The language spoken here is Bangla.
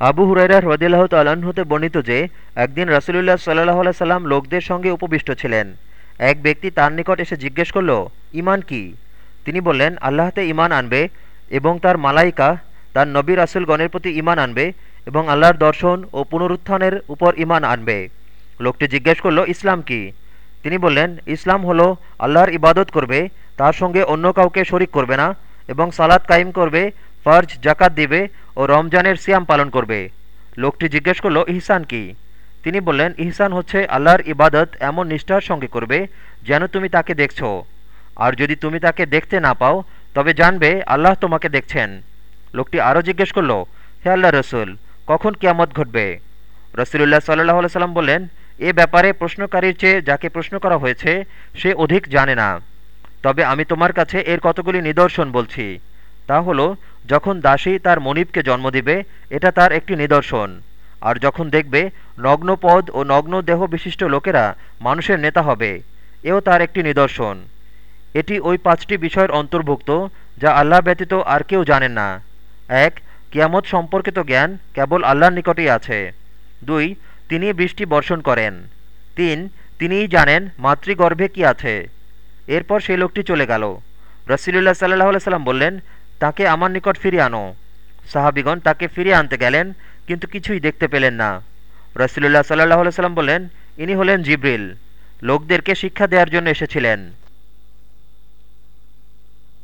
আবু হুরাইরা হ্রদিল্লাহ তাল্লাহ্ন হতে বর্ণিত যে, একদিন রাসুলুল্লাহ সাল্লাহ সাল্লাম লোকদের সঙ্গে উপবিষ্ট ছিলেন। এক ব্যক্তি তার নিকট এসে জিজ্ঞেস করল, ইমান কি? তিনি বললেন, আল্লাহতে ইমান আনবে এবং তার মালাইকা, তার নবী রাসুলগণের প্রতি ইমান আনবে এবং আল্লাহর দর্শন ও পুনরুত্থানের উপর ইমান আনবে। লোকটি জিজ্ঞেস করল, ইসলাম কি? তিনি বললেন, ইসলাম হলো আল্লাহর ইবাদত করবে, তার সঙ্গে অন্য কাউকে শরিক করবে না এবং সালাদ কায়েম করবে, ফর্জ জাকাত দিবে ও রমজানের সিয়াম পালন করবে। লোকটি জিজ্ঞেস করল, ইহসান কি? তিনি বললেন, ইহসান হচ্ছে আল্লাহর ইবাদত এমন নিষ্ঠার সঙ্গে করবে যেন তুমি তাকে দেখছ। আর যদি তুমি তাকে দেখতে না পাও, তবে জানবে আল্লাহ তোমাকে দেখছেন। লোকটি আরও জিজ্ঞেস করল, হে আল্লাহ রসুল, কখন কিয়ামত ঘটবে? রসুলুল্লাহ সাল্লাহ সাল্লাম বললেন, এ ব্যাপারে প্রশ্নকারীর চেয়ে যাকে প্রশ্ন করা হয়েছে, সে অধিক জানে না। তবে আমি তোমার কাছে এর কতগুলি নিদর্শন বলছি। তা হলো যখন দাসী তার মনিবকে জন্ম দিবে, এটা তার একটি নিদর্শন। আর যখন দেখবে নগ্ন পদ ও নগ্ন দেহ বিশিষ্ট লোকেরা মানুষের নেতা হবে, এও তার একটি নিদর্শন। এটি ওই পাঁচটি বিষয়ের অন্তর্ভুক্ত যা আল্লাহ ব্যতীত আর কেউ জানেন না। এক, কিয়ামত সম্পর্কিত জ্ঞান কেবল আল্লাহর নিকটেই আছে। দুই, তিনি বৃষ্টি বর্ষণ করেন। তিন, তিনিই জানেন মাতৃগর্ভে কি আছে। এরপর সেই লোকটি চলে গেল। রসিলুল্লাহ সাল্লাহ সাল্লাম বললেন তাকে আমার নিকট ফিরিয়ে আনো। সাহাবিগণ তাকে ফিরিয়ে আনতে গেলেন, কিন্তু কিছুই দেখতে পেলেন না। রসিলুল্লাহ সাল্লাহ সাল্লাম বললেন, ইনি হলেন জিব্রিল। লোকদেরকে শিক্ষা দেওয়ার জন্য এসেছিলেন।